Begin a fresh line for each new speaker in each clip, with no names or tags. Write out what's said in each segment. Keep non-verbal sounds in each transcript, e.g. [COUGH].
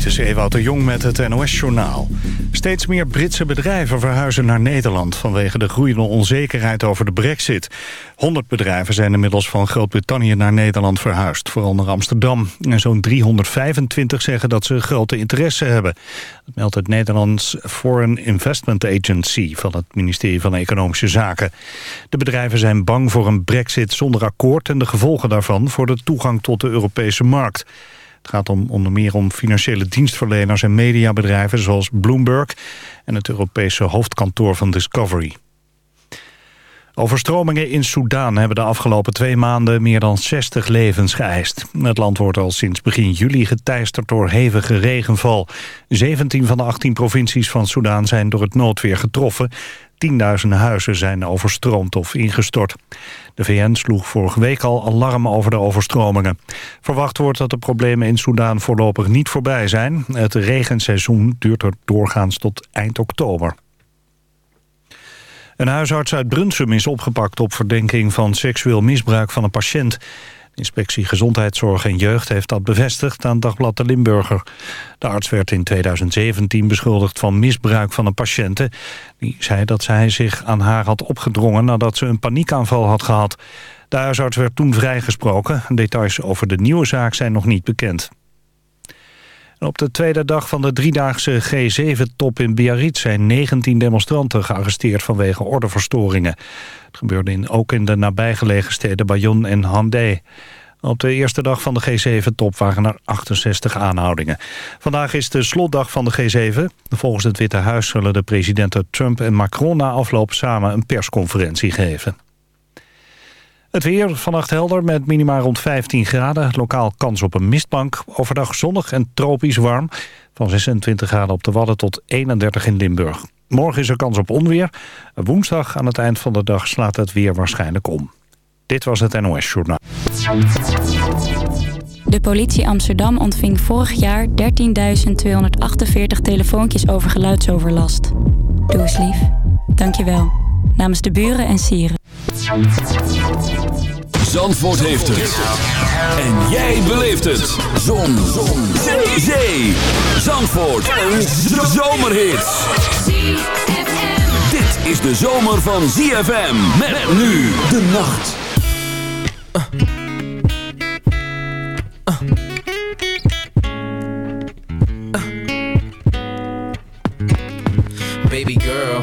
Dit is Ewout Jong met het NOS-journaal. Steeds meer Britse bedrijven verhuizen naar Nederland... vanwege de groeiende onzekerheid over de brexit. 100 bedrijven zijn inmiddels van Groot-Brittannië naar Nederland verhuisd. Vooral naar Amsterdam. En zo'n 325 zeggen dat ze grote interesse hebben. Dat meldt het Nederlands Foreign Investment Agency... van het ministerie van Economische Zaken. De bedrijven zijn bang voor een brexit zonder akkoord... en de gevolgen daarvan voor de toegang tot de Europese markt. Het gaat om onder meer om financiële dienstverleners en mediabedrijven zoals Bloomberg en het Europese hoofdkantoor van Discovery. Overstromingen in Soedan hebben de afgelopen twee maanden meer dan 60 levens geëist. Het land wordt al sinds begin juli geteisterd door hevige regenval. 17 van de 18 provincies van Soedan zijn door het noodweer getroffen. Tienduizenden huizen zijn overstroomd of ingestort. De VN sloeg vorige week al alarm over de overstromingen. Verwacht wordt dat de problemen in Soedan voorlopig niet voorbij zijn. Het regenseizoen duurt er doorgaans tot eind oktober. Een huisarts uit Brunsum is opgepakt op verdenking van seksueel misbruik van een patiënt. Inspectie Gezondheidszorg en Jeugd heeft dat bevestigd aan Dagblad de Limburger. De arts werd in 2017 beschuldigd van misbruik van een patiënte. Die zei dat zij zich aan haar had opgedrongen nadat ze een paniekaanval had gehad. De huisarts werd toen vrijgesproken. Details over de nieuwe zaak zijn nog niet bekend. Op de tweede dag van de driedaagse G7-top in Biarritz... zijn 19 demonstranten gearresteerd vanwege ordeverstoringen. Het gebeurde in, ook in de nabijgelegen steden Bayonne en Handé. Op de eerste dag van de G7-top waren er 68 aanhoudingen. Vandaag is de slotdag van de G7. Volgens het Witte Huis zullen de presidenten Trump en Macron... na afloop samen een persconferentie geven. Het weer vannacht helder met minima rond 15 graden. Lokaal kans op een mistbank. Overdag zonnig en tropisch warm. Van 26 graden op de Wadden tot 31 in Limburg. Morgen is er kans op onweer. Woensdag aan het eind van de dag slaat het weer waarschijnlijk om. Dit was het NOS Journaal.
De politie Amsterdam ontving vorig jaar 13.248 telefoontjes over geluidsoverlast. Doe eens lief. Dank je wel. Namens de buren en sieren.
Zandvoort heeft het. En jij beleeft het. Zon. Zon. Zee. Zandvoort. Een zomerhit. Dit is de zomer van ZFM. Met nu de nacht.
Baby girl,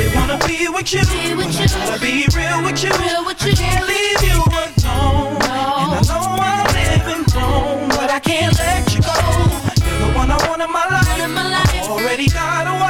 I really wanna be with you. Be with you. Gotta be real with you. Real with you. I can't leave you alone. No. And I know I'm living wrong, but I can't let you go. You're the one I want in my life. In my life. Already got a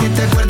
que te acuerdes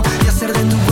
y hacer de tu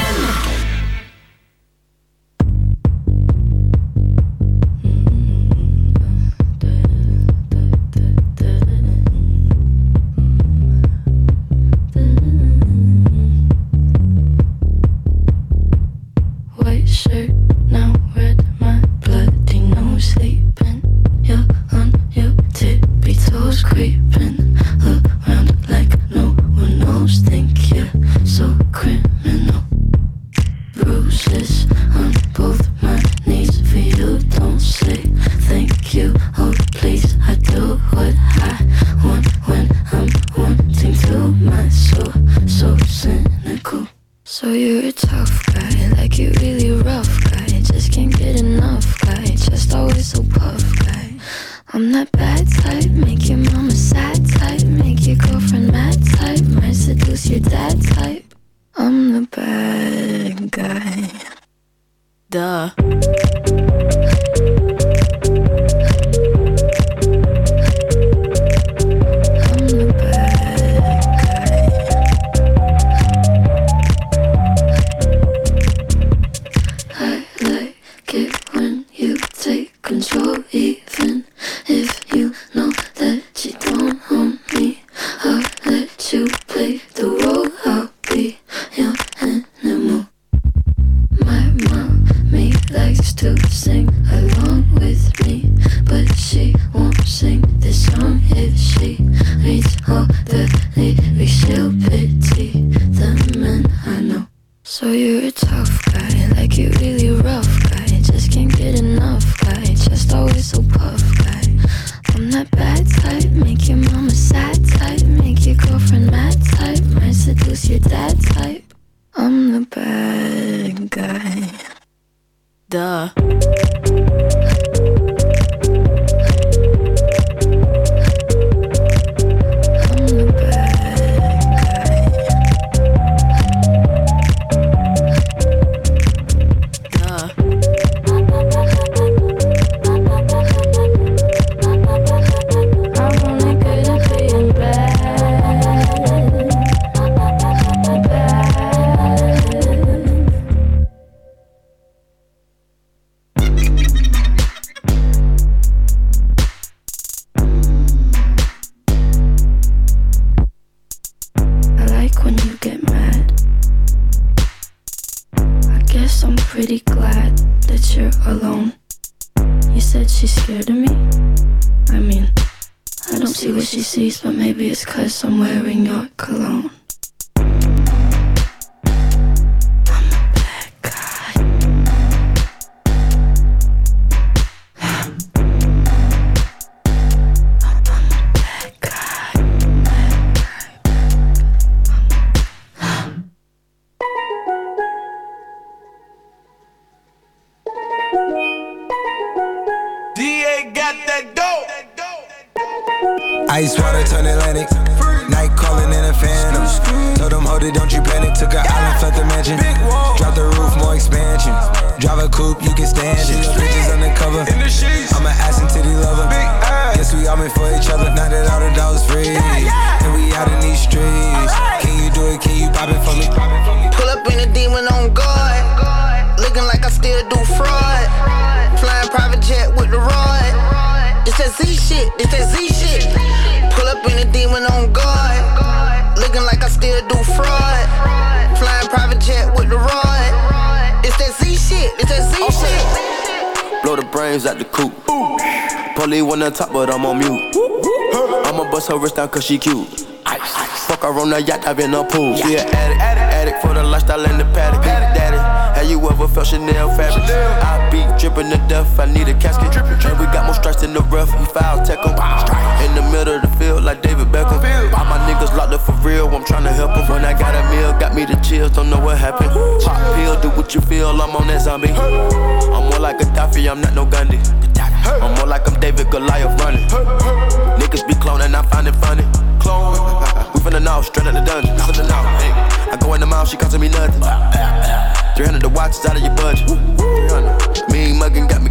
cause
she cute.
Ice,
ice. Fuck her on the yacht, I've been a pool. She yeah. an addict, addict, addict for the lifestyle and the paddock. paddock. Daddy, have you ever felt Chanel fabric? I be dripping to death, I need a casket. And we got more strikes in the rough, we foul tackle. In the middle of the field, like David Beckham. All my niggas locked up for real, I'm trying to help them. When I got a meal, got me the chills, don't know what happened. Pop pill, do what you feel, I'm on that zombie. I'm more like a Taffy, I'm not no Gandhi. I'm more like I'm David Goliath running. Niggas be cloning, I find it funny. Clone. [LAUGHS] we finna know, straight out the dungeon. I go in the mouth, she costing me nothing. 300 the watch out of your budget. 300. Mean muggin' got me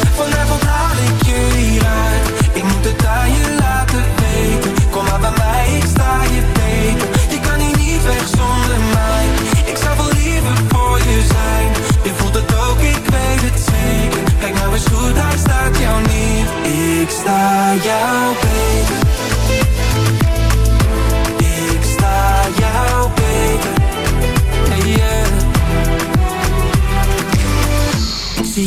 Vanavond haal ik je hieruit. Ik moet het aan je laten weten. Kom maar bij mij, ik sta je beter. Je kan hier niet weg zonder mij. Ik zou wel liever voor je zijn. Je voelt het ook, ik weet het zeker. Kijk nou eens goed, hij staat jou niet. Ik sta jou beter.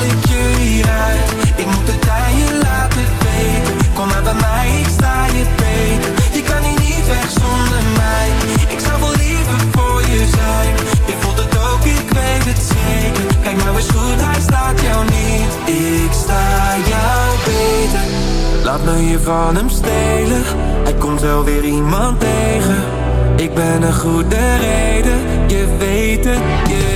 ik je hieruit. Ik moet het aan je laten weten. Kom maar bij mij, ik sta je beter. Je kan hier niet weg zonder mij. Ik zou wel liever voor je zijn. Je voelt het ook, ik weet het zeker. Kijk nou eens goed, hij staat jou niet. Ik sta jou beter. Laat me je van hem stelen. Hij komt wel weer iemand tegen. Ik ben een goede reden, je weet het, yeah.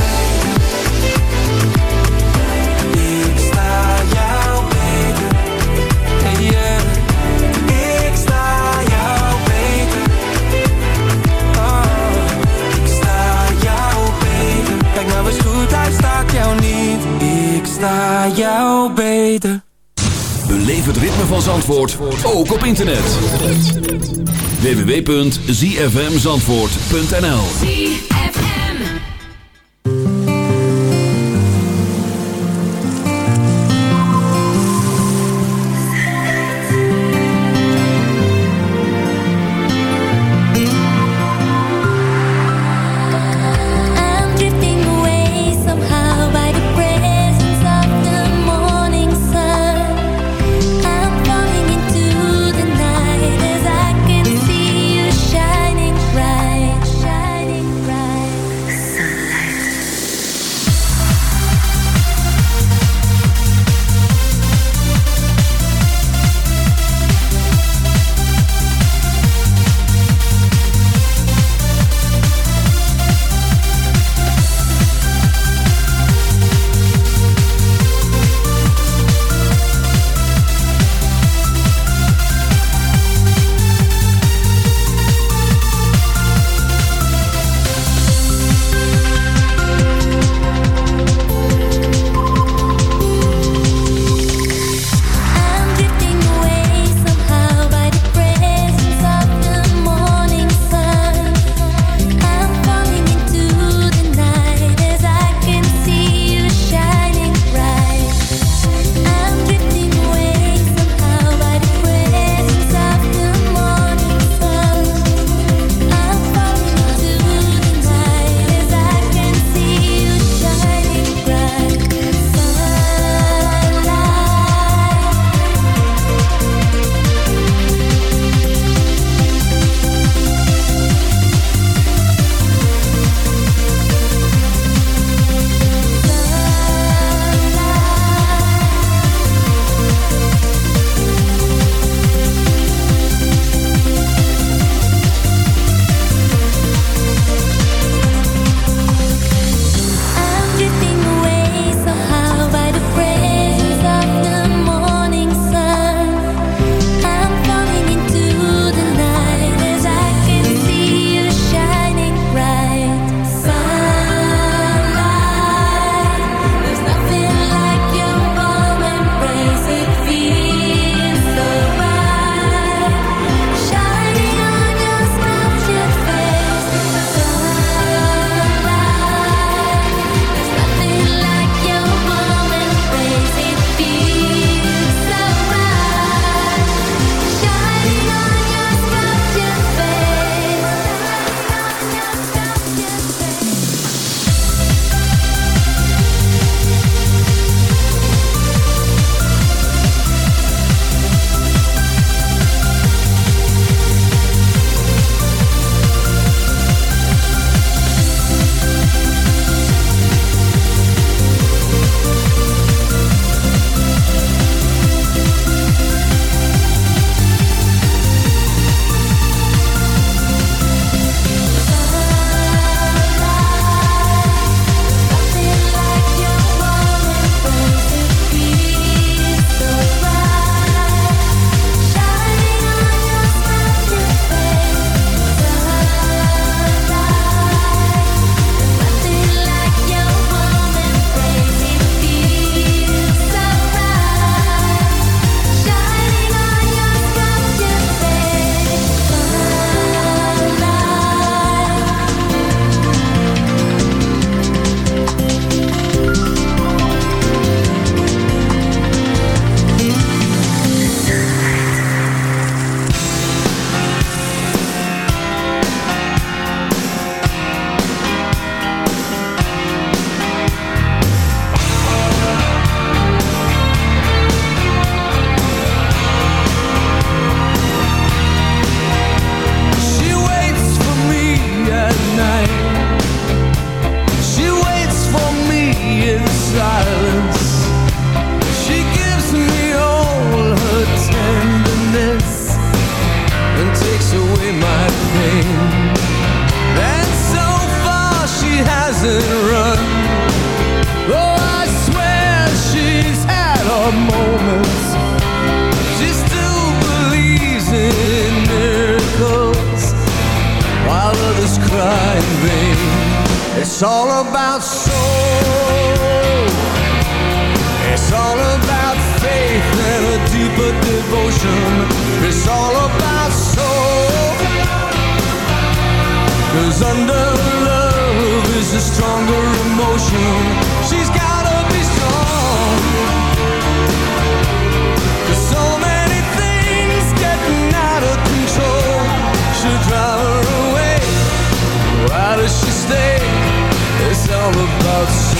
sta jou beter.
Beleef het ritme van Zandvoort, ook op internet. www.zfmzandvoort.nl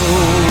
know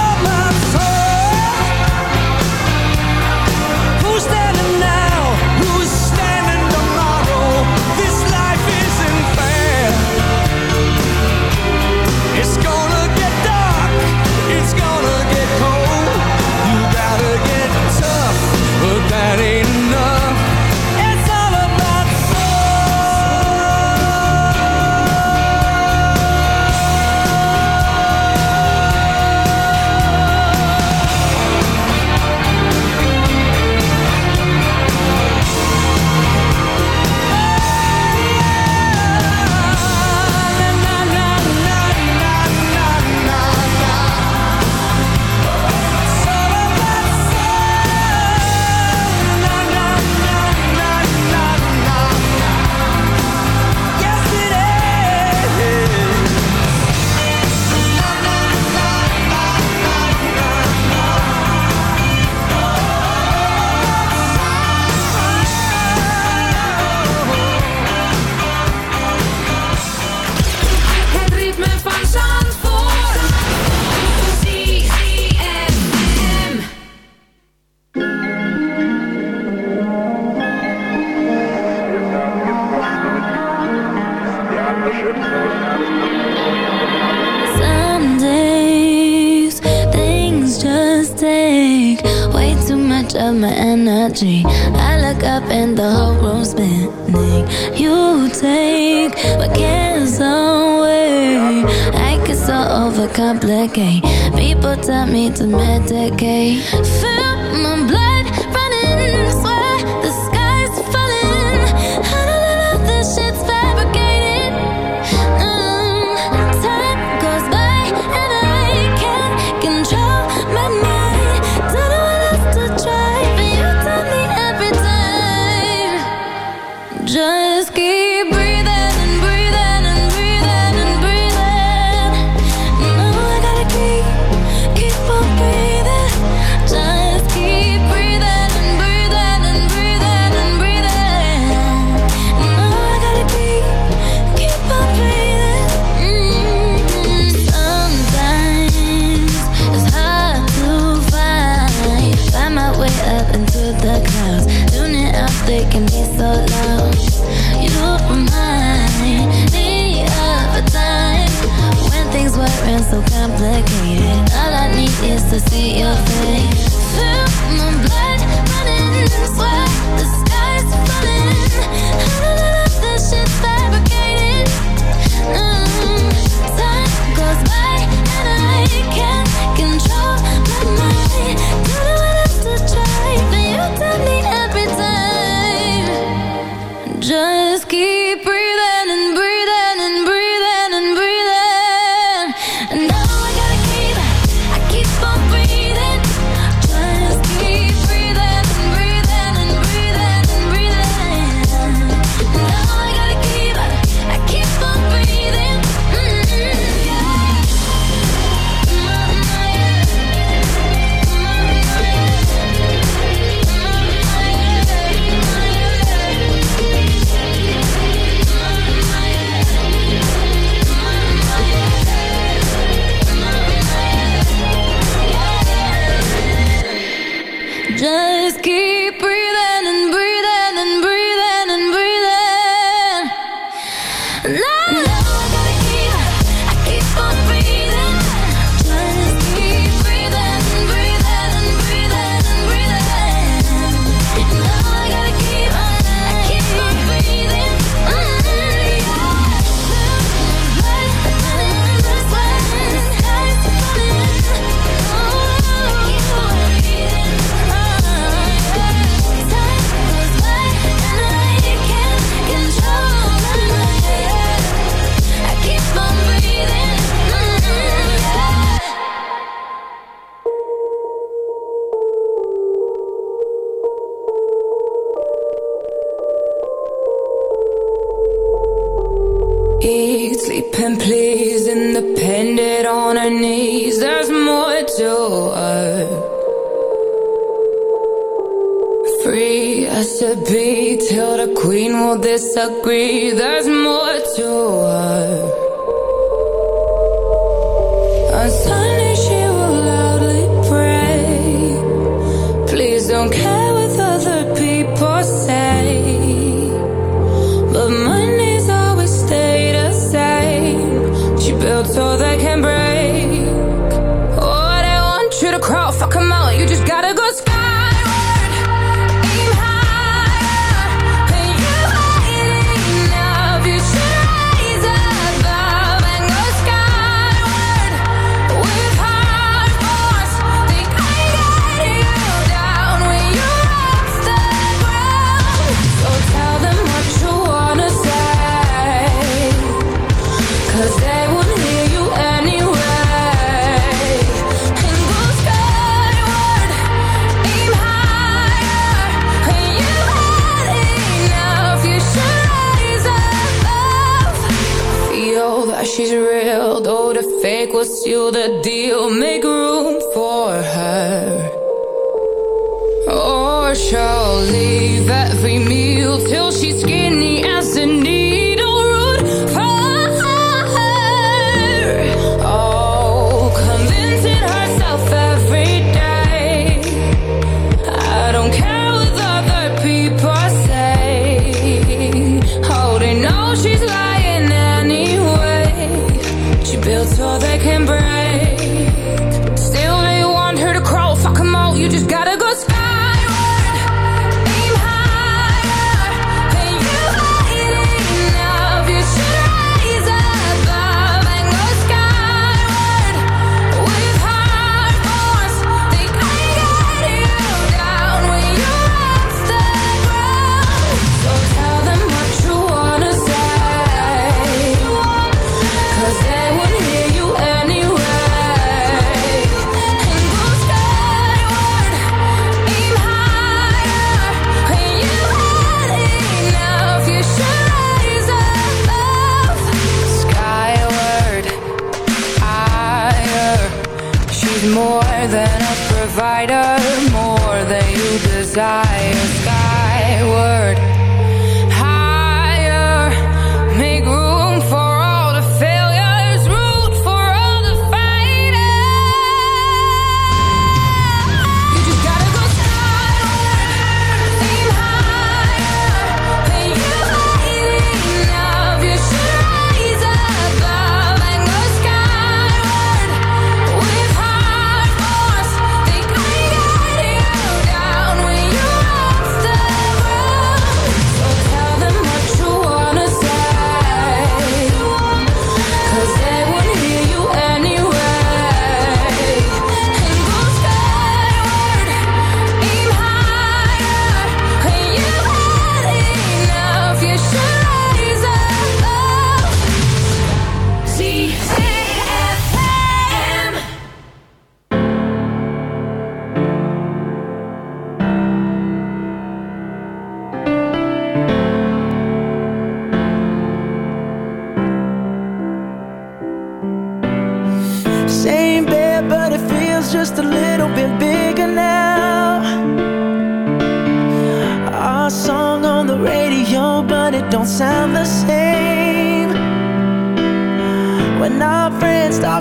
look up and the whole room's spinning. You take my cares away. I get so overcomplicate. People tell me to medicate. Feel is
more than a provider, more than you desire. Skyward.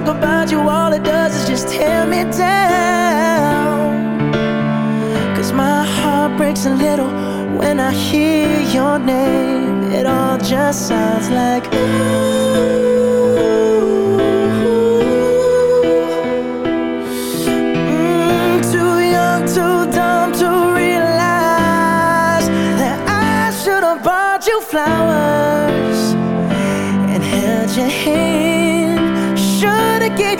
talk about you, all it does is just tear me down. Cause my heart breaks a little when I hear your name. It all just sounds like ooh. flowers and held your hand
dedicated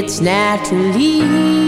Yeah,